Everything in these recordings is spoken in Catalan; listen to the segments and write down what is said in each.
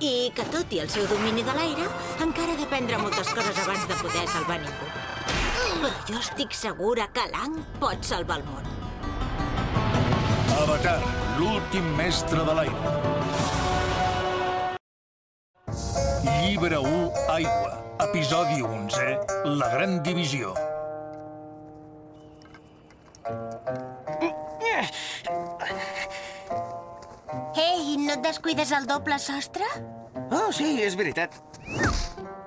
I que, tot i el seu domini de l'aire, encara ha d'aprendre moltes coses abans de poder salvar ningú. Però jo estic segura que l'Aang pot salvar el món. Avatar, l'últim mestre de l'aire. Llibre 1, Aigua. Episodi 11, La Gran Divisió. No et descuides el doble sostre? Oh, sí, és veritat.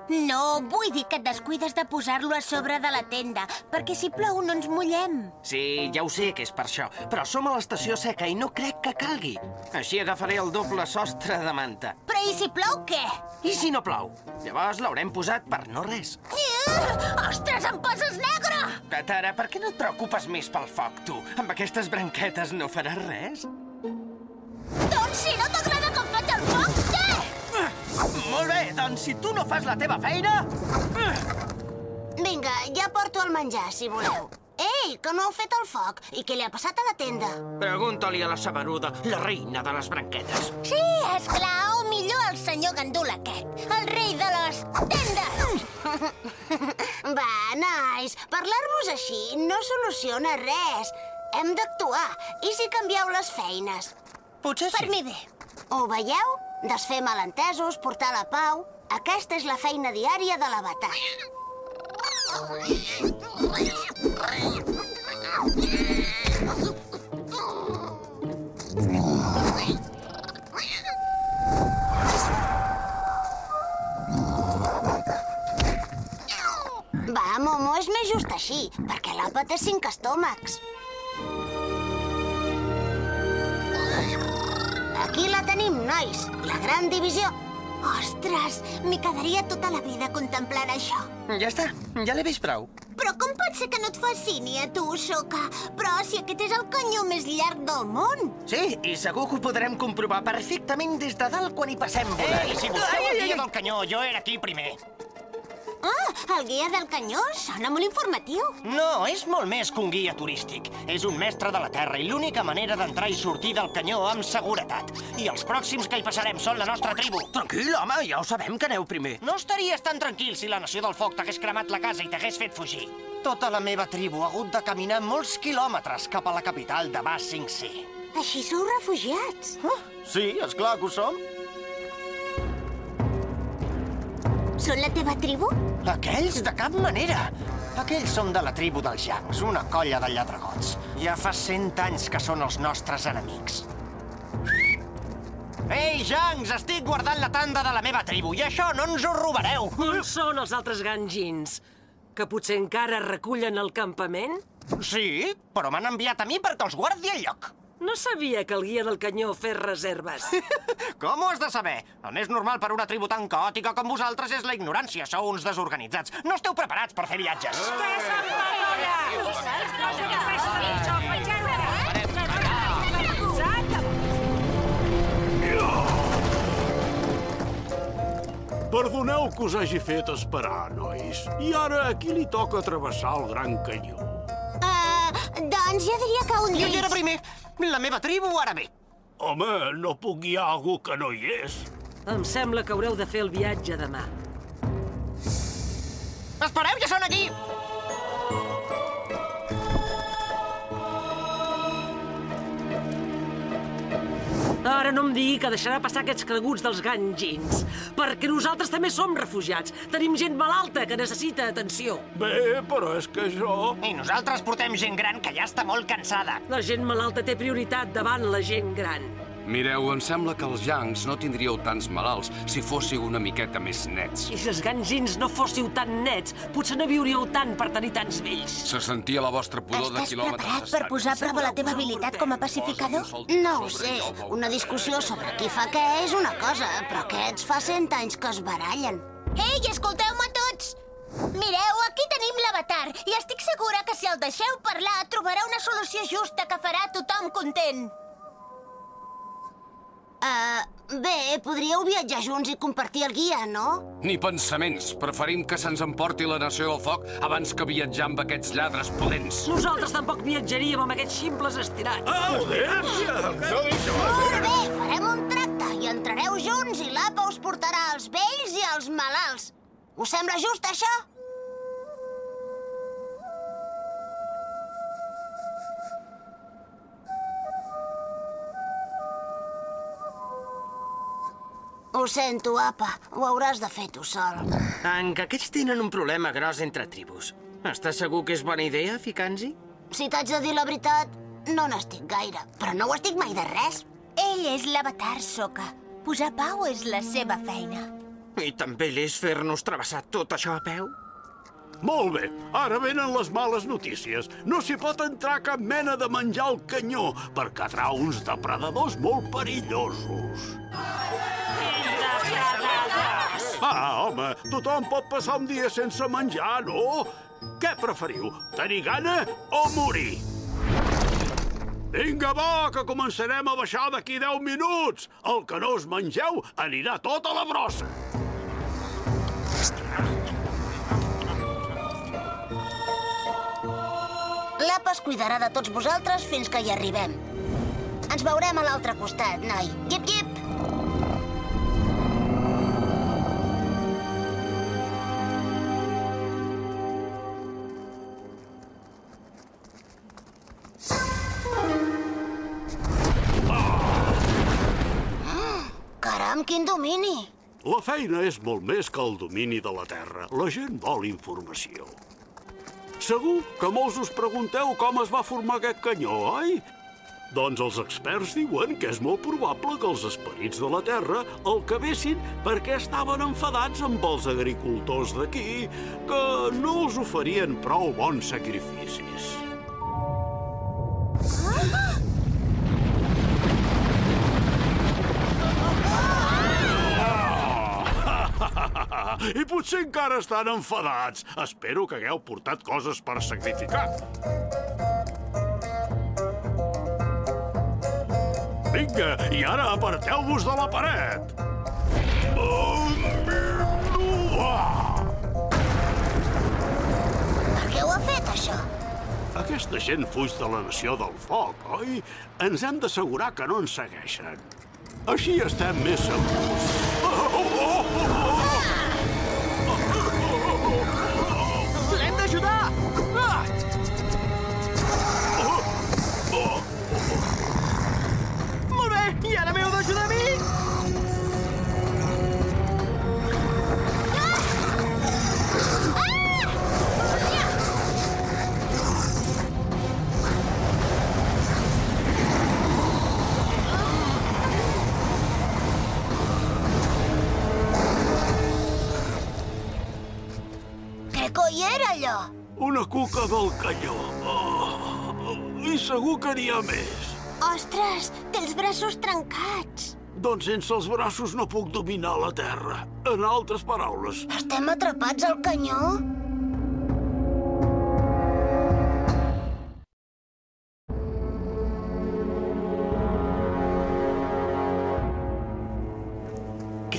No, vull dir que et descuides de posar-lo a sobre de la tenda, perquè si plou no ens mullem. Sí, ja ho sé que és per això, però som a l'estació seca i no crec que calgui. Així agafaré el doble sostre de manta. Però i si plou, què? I si no plou? Llavors l'haurem posat per no res. Uh, ostres, em poses negre! Tara, per què no et preocupes més pel foc, tu? Amb aquestes branquetes no faràs res? Si no t'agrada com faig el foc, què? Molt bé, doncs si tu no fas la teva feina... Vinga, ja porto el menjar, si voleu. Ei, que no heu fet el foc. I què li ha passat a la tenda? Pregunta-li a la saberuda, la reina de les branquetes. Sí, és clar, o millor el senyor gandul aquest, el rei de les tendes. Va, nois, parlar-vos així no soluciona res. Hem d'actuar. I si canvieu les feines? Potser sí. Per mi bé. Ho veieu? Desfer malentesos, portar la pau... Aquesta és la feina diària de l'avatar. Va, Momo, és més just així, perquè l'àpat té cinc estómacs. Aquí la tenim, nois, la gran divisió. Ostres, m'hi quedaria tota la vida contemplant això. Ja està, ja l'he vist prou. Però com pot ser que no et fascini a tu, Soka? Però si aquest és el canyó més llarg del món. Sí, i segur que ho podrem comprovar perfectament des de dalt quan hi passem volant. Ei, si busqueu el guia del canyó, jo era aquí primer. El guia del canyó sona molt informatiu. No, és molt més que un guia turístic. És un mestre de la Terra i l'única manera d'entrar i sortir del canyó amb seguretat. I els pròxims que hi passarem són la nostra tribu. Tranquil, home, ja ho sabem que aneu primer. No estaries tan tranquil si la Nació del Foc t'hagués cremat la casa i t'hagués fet fugir. Tota la meva tribu ha hagut de caminar molts quilòmetres cap a la capital de Ba Sing. Així sou refugiats. Oh, sí, és clar que ho som. Són la teva tribu? Aquells de cap manera. Aquells són de la tribu dels Jangs, una colla de lladregots. Ja fa cent anys que són els nostres enemics. Ei, Jangs, estic guardant la tanda de la meva tribu i això no ens ho robareu. On són els altres ganjins? Que potser encara recullen el campament? Sí, però m'han enviat a mi perquè els guardi el lloc. No sabia que el guia del canyó fes reserves. Com ho has de saber? El més normal per una tribu tan caòtica com vosaltres és la ignorància. Sou uns desorganitzats. No esteu preparats per fer viatges. Perdoneu que us hagi fet esperar, nois. I ara a qui li toca travessar el Gran Canyó? Uh, doncs jo diria que un Jo d'ells... hi era primer. La meva tribu ara bé. Home, no puc guiar algú que no hi és. em sembla que haureu de fer el viatge demà. Espereu, ja són aquí! Ara no em digui que deixarà passar aquests creguts dels ganjins, perquè nosaltres també som refugiats. Tenim gent malalta que necessita atenció. Bé, però és que jo... I nosaltres portem gent gran que ja està molt cansada. La gent malalta té prioritat davant la gent gran. Mireu, em sembla que els Yangs no tindríeu tants malalts si fóssiu una miqueta més nets. I si els ganjins no fóssiu tan nets, potser no viuríeu tant per tenir tants vells. Se sentia la vostra pudor de Estàs quilòmetres preparat de per posar a prova la teva habilitat com a pacificador? No ho sé. Una discussió sobre qui fa què és una cosa, però aquests fa cent anys que es barallen. Ei, escolteu-me tots! Mireu, aquí tenim l'avatar i estic segura que si el deixeu parlar trobarà una solució justa que farà tothom content. Bé, podríeu viatjar junts i compartir el guia, no? Ni pensaments. Preferim que se'ns emporti la nació del foc abans que viatjar amb aquests lladres pudents. Nosaltres tampoc viatjaríem amb aquests ximples estirats. Molt bé, farem un tracte i entrareu junts i l'APA us portarà els vells i els malalts. Us sembla just, això? Sento, apa. Ho hauràs de fer tu sol. Que aquests tenen un problema gros entre tribus. Estàs segur que és bona idea, ficar-nos-hi? Si t'haig de dir la veritat, no n'estic gaire. Però no ho estic mai de res. Ell és l'avatar, Soka. Posar pau és la seva feina. I també l'és fer-nos travessar tot això a peu? Molt bé, ara venen les males notícies. No s'hi pot entrar cap mena de menjar al canyó, perquè atrà uns depredadors molt perillosos. Ah, home, tothom pot passar un dia sense menjar, no? Què preferiu, tenir gana o morir? Vinga, va, que començarem a baixar d'aquí 10 minuts. El que no us mengeu anirà tot a la brossa. L'APA es cuidarà de tots vosaltres fins que hi arribem. Ens veurem a l'altre costat, noi. Guip, guip! La feina és molt més que el domini de la Terra. La gent vol informació. Segur que molts us pregunteu com es va formar aquest canyó, oi? Doncs els experts diuen que és molt probable que els esperits de la Terra el cabessin perquè estaven enfadats amb els agricultors d'aquí, que no els oferien prou bons sacrificis. I potser encara estan enfadats. Espero que hagueu portat coses per sacrificar. Vinga, i ara aparteu-vos de la paret. Per què ho ha fet, això? Aquesta gent fuig de la nació del foc, oi? Ens hem d'assegurar que no ens segueixen. Així estem més segurs. L'hem Molt bé, i ara m'heu d'ajudar a mi! Què coi era, allò? Una cuca del canyó. Oh, I segur que n'hi ha més. Ostres, té els braços trencats. Doncs sense els braços no puc dominar la terra. En altres paraules, Estem atrapats al canyó?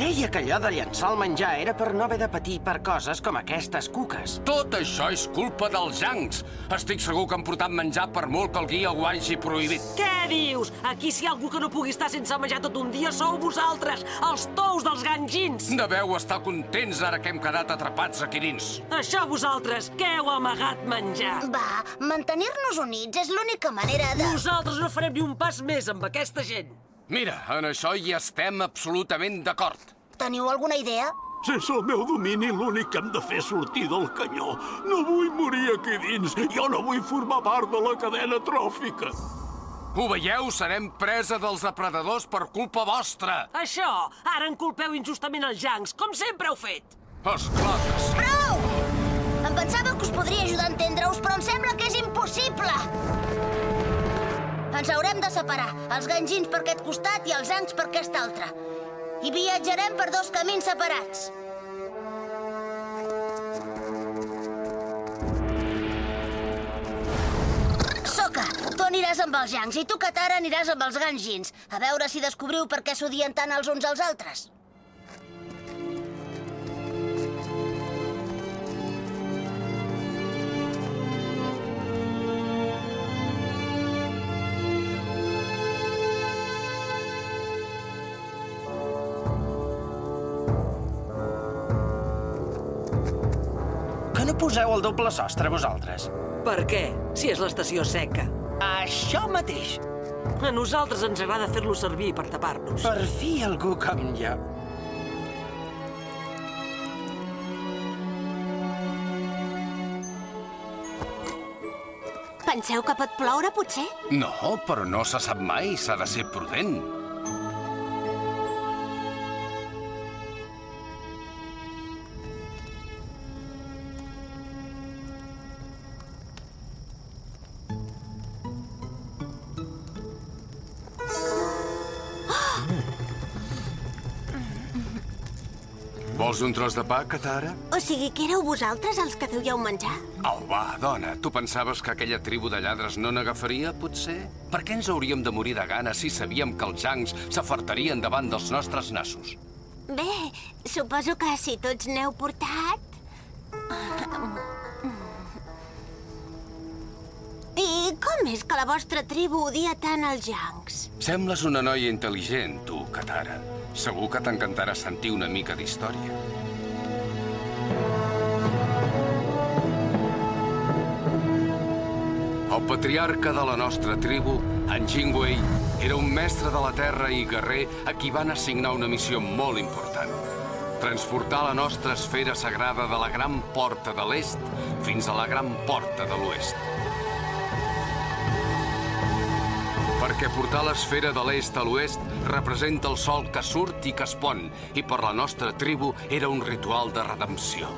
Creia que allò de llançar el menjar era per no haver de patir per coses com aquestes cuques. Tot això és culpa dels Yangs. Estic segur que han portat menjar per molt que el guia ho hagi prohibit. Què dius? Aquí si hi ha algú que no pugui estar sense menjar tot un dia sou vosaltres, els tous dels ganjins. Deveu estar contents ara que hem quedat atrapats aquí dins. Això vosaltres, que heu amagat menjar. Va, mantenir-nos units és l'única manera de... Nosaltres no farem ni un pas més amb aquesta gent. Mira, en això hi estem absolutament d'acord. Teniu alguna idea? sense el meu domini l'únic que hem de fer és sortir del canyó. No vull morir aquí dins. Jo no vull formar part de la cadena tròfica. Ho veieu? Serem presa dels depredadors per culpa vostra. Això! Ara en culpeu injustament els jancs, com sempre heu fet! Esclar que sí. Prou! Em pensava que us podria ajudar a entendre-us, però em sembla que és impossible! Ens haurem de separar, els ganjins per aquest costat i els ancs per aquest altre. I viatjarem per dos camins separats. Soca, tu aniràs amb els jancs i tu, Katara, aniràs amb els ganjins. A veure si descobriu per què s'odien tant els uns als altres. No poseu el doble sostre, vosaltres? Per què? Si és l'estació seca. Això mateix. A nosaltres ens agrada fer-lo servir per tapar-nos. Per fi algú com jo. Penseu que pot ploure, potser? No, però no se sap mai. S'ha de ser prudent. Vols un tros de pa, Katara? O sigui que éreu vosaltres els que duieu menjar? Au, va, dona, tu pensaves que aquella tribu de lladres no n'agafaria, potser? Per què ens hauríem de morir de gana si sabíem que els jancs s'afartarien davant dels nostres nassos? Bé, suposo que si tots n'heu portat... I com és que la vostra tribu odia tant els jancs? Sembles una noia intel·ligent, tu, Katara. Segur que t'encantarà sentir una mica d'història. El patriarca de la nostra tribu, en Jingwei, era un mestre de la terra i guerrer a qui van assignar una missió molt important. Transportar la nostra esfera sagrada de la gran porta de l'est fins a la gran porta de l'oest. Perquè portar l'esfera de l'est a l'oest representa el sol que surt i que es pon, i per la nostra tribu era un ritual de redempció.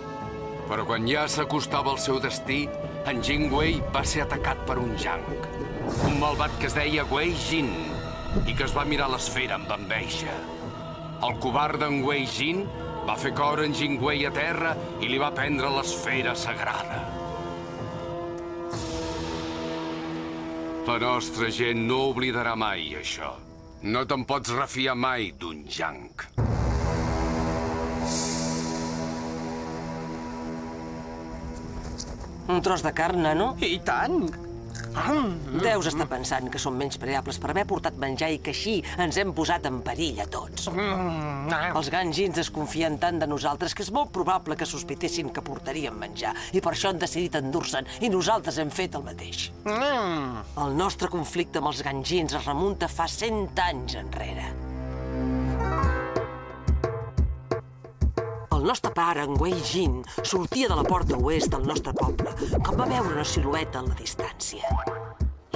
Però quan ja s'acostava al seu destí, en Jin Wei va ser atacat per un Jang. Un malvat que es deia Wei Jin i que es va mirar l'esfera amb enveja. El covard d'en Wei Jin va fer caure en Jin Wei a terra i li va prendre l'esfera sagrada. La nostra gent no oblidarà mai això. No te'n pots refiar mai d'un Jang. Un tros de carn, nano? I tant! Deus estar pensant que som menys preables per haver portat menjar i que així ens hem posat en perill a tots. Els ganjins desconfien tant de nosaltres que és molt probable que sospitessin que portaríem menjar i per això han decidit endur-se'n i nosaltres hem fet el mateix. El nostre conflicte amb els ganjins es remunta fa cent anys enrere. El nostre pare, en Wei Jin, sortia de la porta oest del nostre poble, quan va veure una silueta a la distància.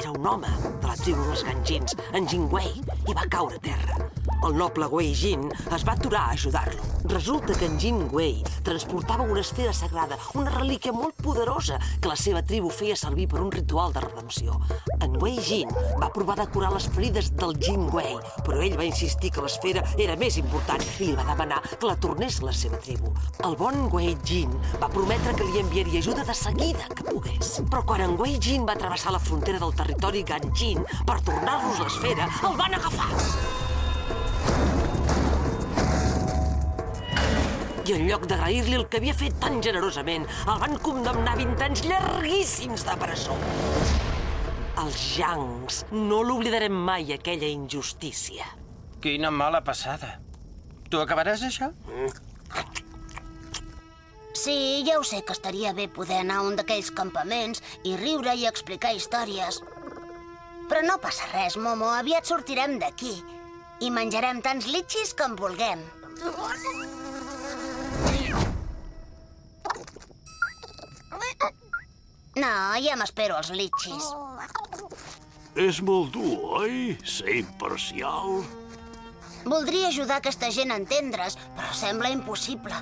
Era un home de la tribu dels ganjins, en Jin Wei, i va caure a terra. El noble Wei Jin es va aturar a ajudar-lo. Resulta que en Jin Wei transportava una esfera sagrada, una relíquia molt poderosa que la seva tribu feia servir per un ritual de redempció. En Wei Jin va provar de curar les ferides del Jin Wei, però ell va insistir que l'esfera era més important i li va demanar que la tornés a la seva tribu. El bon Wei Jin va prometre que li enviaria ajuda de seguida que pogués. Però quan en Wei Jin va travessar la frontera del territori Ganjin per tornar-los l'esfera, el van agafar. I en lloc d'agrair-li el que havia fet tan generosament, el van condemnar a 20 anys llarguíssims de presó. Els Jangs no l'oblidarem mai, aquella injustícia. Quina mala passada. Tu acabaràs això? Sí, ja ho sé que estaria bé poder anar a un d'aquells campaments i riure i explicar històries. Però no passa res, Momo. Aviat sortirem d'aquí. I menjarem tants litxis com vulguem. No, ja m'espero els litxis. És molt dur, oi? Ser imparcial. Voldria ajudar aquesta gent a entendre's, però sembla impossible.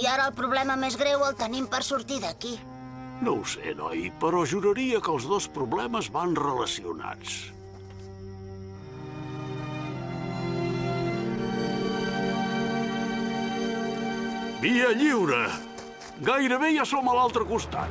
I ara el problema més greu el tenim per sortir d'aquí. No ho sé, noi, però juraria que els dos problemes van relacionats. Via lliure! Gairebé ja som a l'altre costat.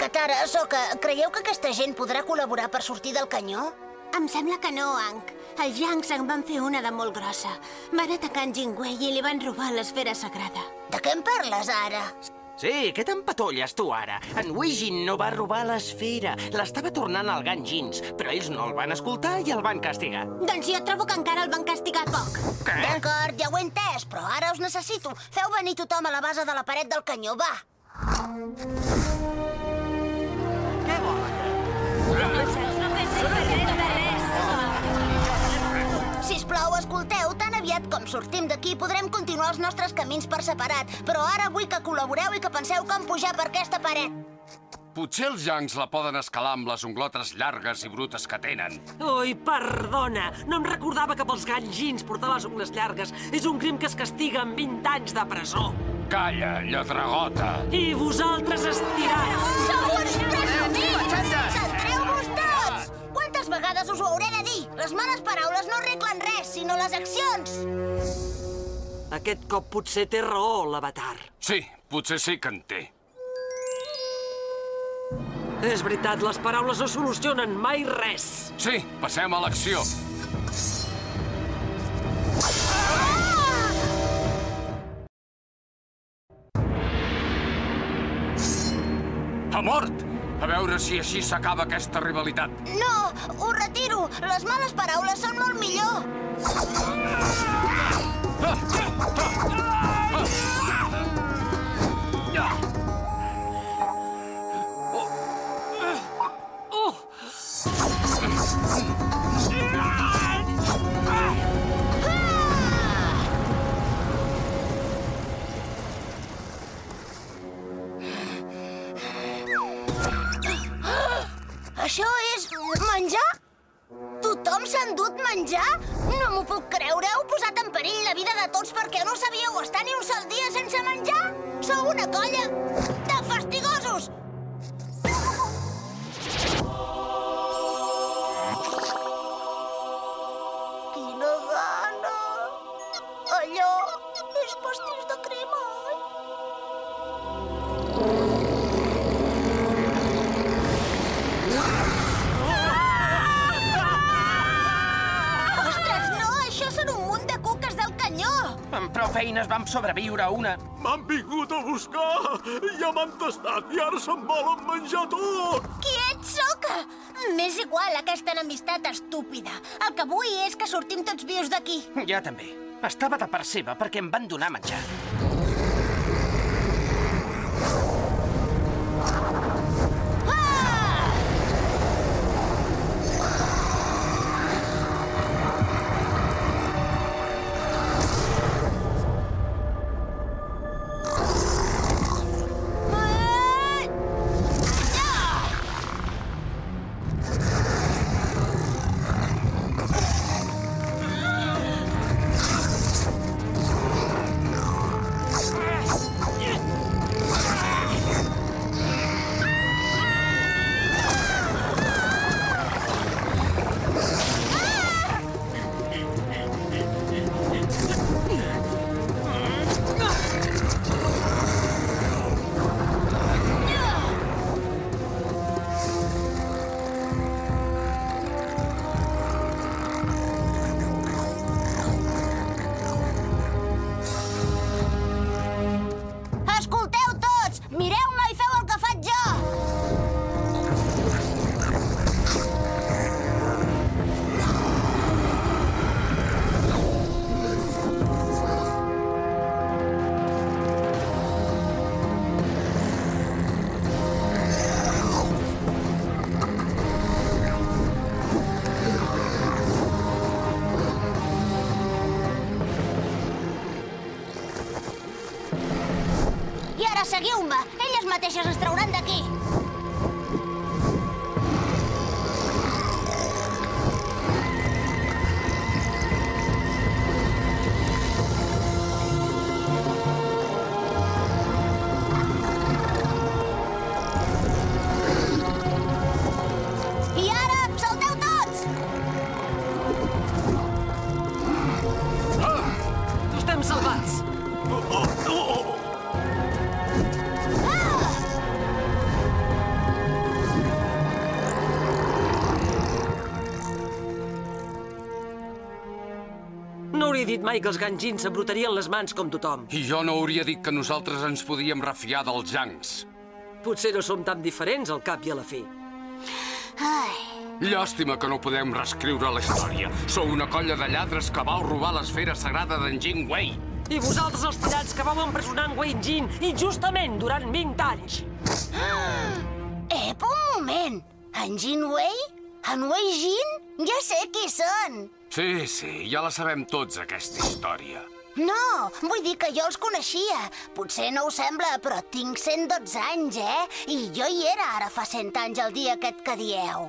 Katara, Soka, creieu que aquesta gent podrà col·laborar per sortir del canyó? Em sembla que no, Hank. Els Yanks en van fer una de molt grossa. Van atacar en Jingwei i li van robar l'esfera sagrada. De què em parles ara? Sí, què t'empatolles tu ara? En Wijin no va robar l'esfera. L'estava tornant al Ganjins, però ells no el van escoltar i el van castigar. Doncs jo trobo que encara el van castigar poc. Què? D'acord, ja ho he entès, però ara us necessito. Feu venir tothom a la base de la paret del canyó, va. Aviat com sortim d'aquí podrem continuar els nostres camins per separat, però ara vull que col·laboreu i que penseu com pujar per aquesta paret. Potser els Yanks la poden escalar amb les unglotes llargues i brutes que tenen. Ui, perdona, no em recordava que pels ganjins portar les ungles llargues és un crim que es castiga amb 20 anys de presó. Calla, lladregota! I vosaltres estirats! Sou uns! Vegades us ho hauré de dir? Les males paraules no arreglen res, sinó les accions! Aquest cop potser té raó, l'avatar. Sí, potser sí que en té. És veritat, les paraules no solucionen mai res. Sí, passem a l'acció. A mort! A veure si així s'acaba aquesta rivalitat. No, ho retiro! Les males paraules són molt millor! Això és menjar? Tothom s'ha endut menjar? No m'ho puc creure. Heu posat en perill la vida de tots perquè no sabíeu estar ni un sol dia sense menjar? Sou una colla feines vam sobreviure a una. M'han vingut a buscar! Ja m'han tastat i ara se'n volen menjar tot! Qui ets, Soca? M'és igual aquesta enemistat estúpida. El que vull és que sortim tots vius d'aquí. Ja també. Estava de part seva perquè em van donar menjar. Hauria dit mai que els ganjins s'embrutarien les mans com tothom. I jo no hauria dit que nosaltres ens podíem refiar dels jancs. Potser no som tan diferents al cap i a la fi. Ai, Llàstima que no podem reescriure la història. Sou una colla de lladres que vau robar l'esfera sagrada d'en Jing Wei. I vosaltres els tirats que vau empresonar en Wei Jin injustament durant 20 anys. ep, un moment! En Jin Wei? En Wei Jin? Ja sé qui són! Sí, sí, ja la sabem tots, aquesta història. No, vull dir que jo els coneixia. Potser no ho sembla, però tinc 112 anys, eh? I jo hi era ara fa 100 anys el dia aquest que dieu.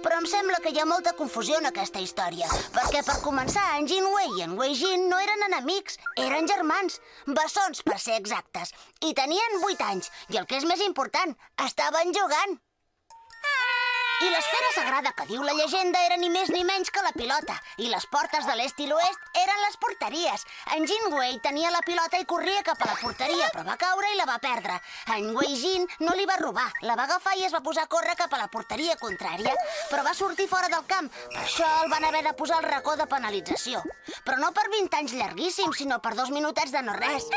Però em sembla que hi ha molta confusió en aquesta història, perquè per començar, en Jin Wei i en Wei Jin no eren enemics, eren germans, bessons per ser exactes, i tenien 8 anys, i el que és més important, estaven jugant. I l'esfera sagrada que diu la llegenda era ni més ni menys que la pilota. I les portes de l'est i l'oest eren les porteries. En Jin Wei tenia la pilota i corria cap a la porteria, però va caure i la va perdre. En Wei Jin no li va robar, la va agafar i es va posar a córrer cap a la porteria contrària, però va sortir fora del camp. Per això el van haver de posar al racó de penalització. Però no per 20 anys llarguíssims, sinó per dos minutets de no res.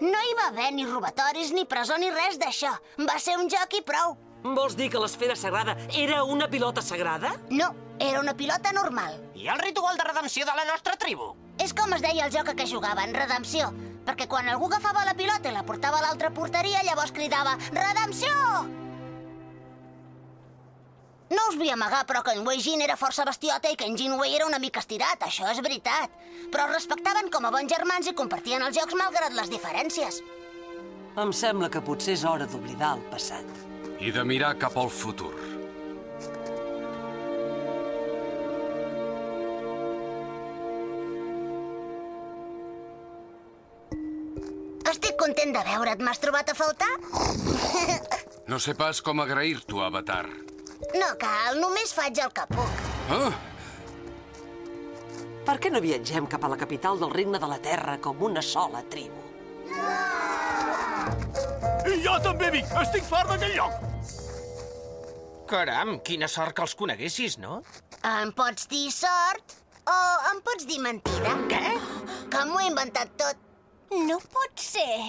No hi va haver ni robatoris, ni presó, ni res d'això. Va ser un joc i prou. Vols dir que l'esfera sagrada era una pilota sagrada? No, era una pilota normal. I el ritual de redempció de la nostra tribu? És com es deia el joc a què jugaven, redempció. Perquè quan algú agafava la pilota i la portava a l'altra porteria, llavors cridava Redempció! No us vull amagar, però que en Wei Jin era força bestiota i que en Jin Wei era una mica estirat, això és veritat. Però es respectaven com a bons germans i compartien els jocs malgrat les diferències. Em sembla que potser és hora d'oblidar el passat. I de mirar cap al futur. Estic content de veure't. M'has trobat a faltar? No sé pas com agrair-t'ho, Avatar. No cal, només faig el que puc. Ah, Per què no viatgem cap a la capital del regne de la Terra com una sola tribu? I jo també, Vic! Estic fart d'aquell lloc! Caram, quina sort que els coneguessis, no? Em pots dir sort? O em pots dir mentida? Què? Que m'ho he inventat tot. No pot ser.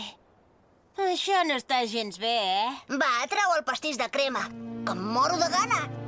Això no està gens bé, eh? Va, treu el pastís de crema. Que em moro de gana.